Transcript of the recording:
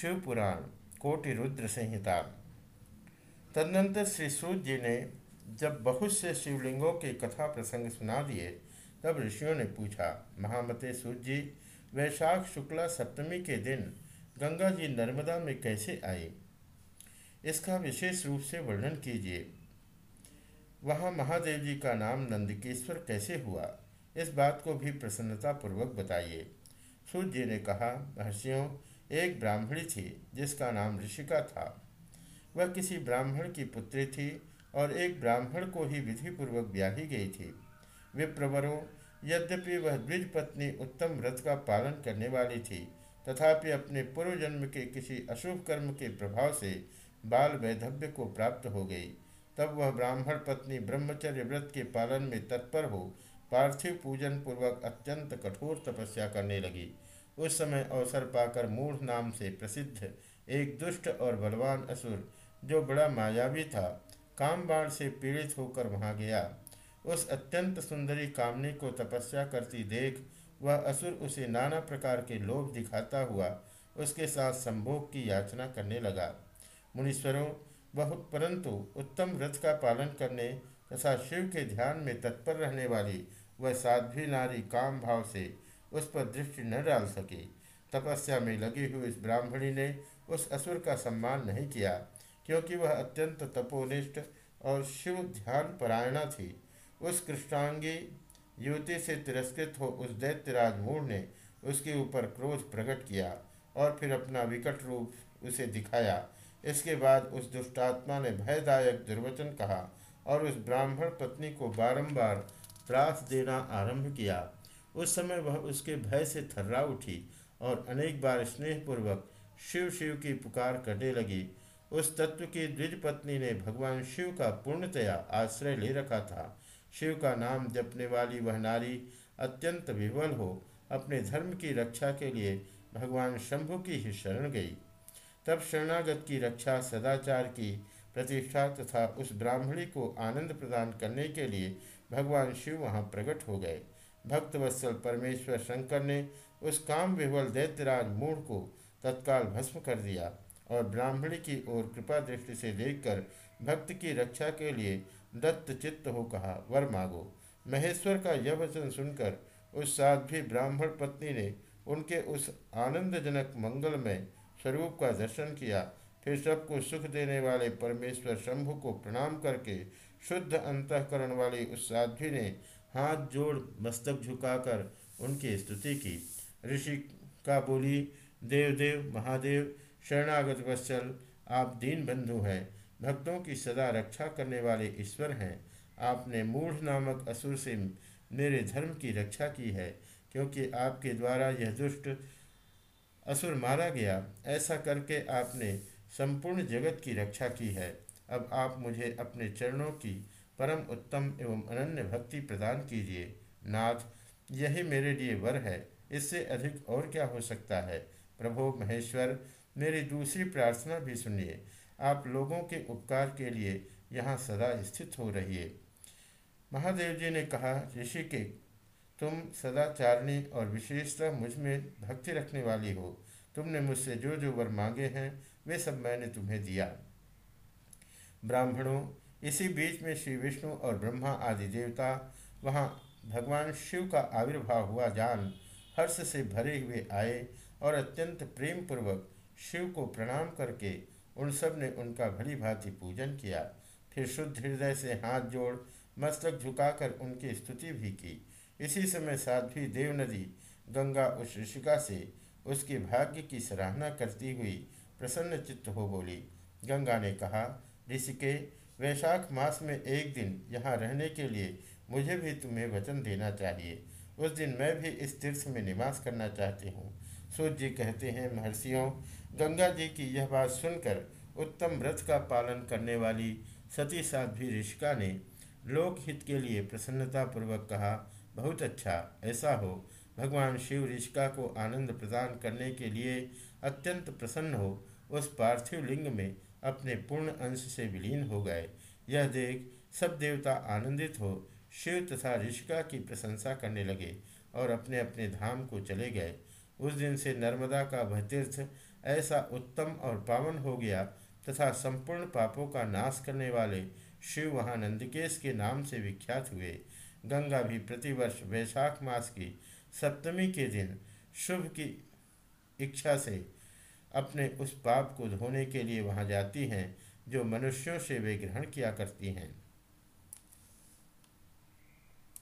शिव पुराण कोटि रुद्र संहिता। तदनंतर श्री सूत जी ने जब बहुत से शिवलिंगों के कथा प्रसंग सुना दिए, तब ऋषियों ने पूछा, महामते सूत जी वैशाख शुक्ला सप्तमी के दिन गंगा जी नर्मदा में कैसे आई इसका विशेष रूप से वर्णन कीजिए। वहाँ महादेव जी का नाम नंदकेश्वर कैसे हुआ? इस बात को भी प्रसन्नतापूर्वक बताइए। सूर्य जी ने कहा, महर्षियों एक ब्राह्मणी थी, जिसका नाम ऋषिका था। वह किसी ब्राह्मण की पुत्री थी और एक ब्राह्मण को ही विधिपूर्वक ब्याही गई थी। विप्रवरों, यद्यपि वह द्विज पत्नी उत्तम व्रत का पालन करने वाली थी, तथापि अपने पूर्व जन्म के किसी अशुभ कर्म के प्रभाव से बाल वैधव्य को प्राप्त हो गई। तब वह ब्राह्मण पत्नी ब्रह्मचर्य व्रत के पालन में तत्पर हो पार्थिव पूजन पूर्वक अत्यंत कठोर तपस्या करने लगी। उस समय अवसर पाकर मूढ़ नाम से प्रसिद्ध एक दुष्ट और बलवान असुर, जो बड़ा मायावी था काम बाण से पीड़ित होकर वहाँ गया। उस अत्यंत सुंदरी कामनी को तपस्या करती देख वह असुर उसे नाना प्रकार के लोभ दिखाता हुआ उसके साथ संभोग की याचना करने लगा। मुनीश्वरों बहुत परंतु उत्तम व्रत का पालन करने तथा शिव के ध्यान में तत्पर रहने वाली वह साध्वी नारी काम भाव से उस पर दृष्टि न डाल सकी। तपस्या में लगी हुई इस ब्राह्मणी ने उस असुर का सम्मान नहीं किया, क्योंकि वह अत्यंत तपोनिष्ठ और शिव ध्यान परायणा थी। उस कृष्णांगी युवती से तिरस्कृत हो उस दैत्यराज मूढ़ ने उसके ऊपर क्रोध प्रकट किया और फिर अपना विकट रूप उसे दिखाया। इसके बाद उस दुष्टात्मा ने भयदायक दुर्वचन कहा और उस ब्राह्मण पत्नी को बारंबार त्रास देना आरंभ किया। उस समय वह उसके भय से थर्रा उठी और अनेक बार स्नेहपूर्वक शिव शिव की पुकार करने लगी। उस तत्व की द्विज पत्नी ने भगवान शिव का पूर्णतया आश्रय ले रखा था। शिव का नाम जपने वाली वह नारी अत्यंत विवल हो, अपने धर्म की रक्षा के लिए भगवान शंभु की ही शरण गई। तब शरणागत की रक्षा सदाचार की प्रतिष्ठा तथा उस ब्राह्मणी को आनंद प्रदान करने के लिए भगवान शिव वहाँ प्रकट हो गए। भक्तवत्सल परमेश्वर शंकर ने उस काम विवल दैत्यराज मूढ़ को तत्काल भस्म कर दिया और ब्राह्मणी की ओर कृपा दृष्टि से देखकर भक्त की रक्षा के लिए दत्त चित्त हो कहा, वर मांगो। महेश्वर का यह वचन सुनकर उस साध्वी ब्राह्मण पत्नी ने उनके उस आनंदजनक मंगलमय स्वरूप का दर्शन किया। फिर सबको सुख देने वाले परमेश्वर शंभु को प्रणाम करके शुद्ध अंतकरण वाली उस साध्वी ने हाथ जोड़ मस्तक झुकाकर उनकी स्तुति की। ऋषि का बोली, देवदेव, महादेव, शरणागत वत्सल, आप दीन बंधु हैं। भक्तों की सदा रक्षा करने वाले ईश्वर हैं। आपने मूढ़ नामक असुर से मेरे धर्म की रक्षा की है, क्योंकि आपके द्वारा यह दुष्ट असुर मारा गया। ऐसा करके आपने संपूर्ण जगत की रक्षा की है। अब आप मुझे अपने चरणों की परम उत्तम एवं अनन्य भक्ति प्रदान कीजिए। नाथ, यही मेरे लिए वर है, इससे अधिक और क्या हो सकता है? प्रभो महेश्वर, मेरी दूसरी प्रार्थना भी सुनिए। आप लोगों के उपकार के लिए यहाँ सदा स्थित हो रहिए। महादेव जी ने कहा, ऋषि के, तुम सदाचारणी और विशेषतः मुझमें भक्ति रखने वाली हो। तुमने मुझसे जो जो वर मांगे हैं, वे सब मैंने तुम्हें दिया। ब्राह्मणों इसी बीच में श्री विष्णु और ब्रह्मा आदि देवता, वहाँ भगवान शिव का आविर्भाव हुआ जान, हर्ष से भरे हुए आए और अत्यंत प्रेम पूर्वक शिव को प्रणाम करके उन सबने उनका भली भांति पूजन किया। फिर शुद्ध हृदय से हाथ जोड़, मस्तक झुकाकर उनकी स्तुति भी की। इसी समय साध्वी देव नदी गंगा उस ऋषिका से उसके भाग्य की सराहना करती हुई प्रसन्न चित्त हो बोली। गंगा ने कहा, ऋषिके वैशाख मास में एक दिन यहाँ रहने के लिए मुझे भी तुम्हें वचन देना चाहिए। उस दिन मैं भी इस तीर्थ में निवास करना चाहती हूँ। सूर्य जी कहते हैं, महर्षियों, गंगा जी की यह बात सुनकर उत्तम व्रत का पालन करने वाली सती साध्वी ऋषिका ने लोकहित के लिए प्रसन्नतापूर्वक कहा, बहुत अच्छा ऐसा हो। भगवान शिव ऋषिका को आनंद प्रदान करने के लिए अत्यंत प्रसन्न हो। उस पार्थिव लिंग में अपने पूर्ण अंश से विलीन हो गए। यह देख सब देवता आनंदित हो, शिव तथा ऋषिका की प्रशंसा करने लगे और अपने अपने धाम को चले गए। उस दिन से नर्मदा का वह तीर्थ ऐसा उत्तम और पावन हो गया तथा संपूर्ण पापों का नाश करने वाले शिव वहाँ नंदिकेश के नाम से विख्यात हुए। गंगा भी प्रतिवर्ष वैशाख मास की सप्तमी के दिन शुभ की इच्छा से अपने उस पाप को धोने के लिए वहाँ जाती हैं, जो मनुष्यों से वे ग्रहण किया करती हैं।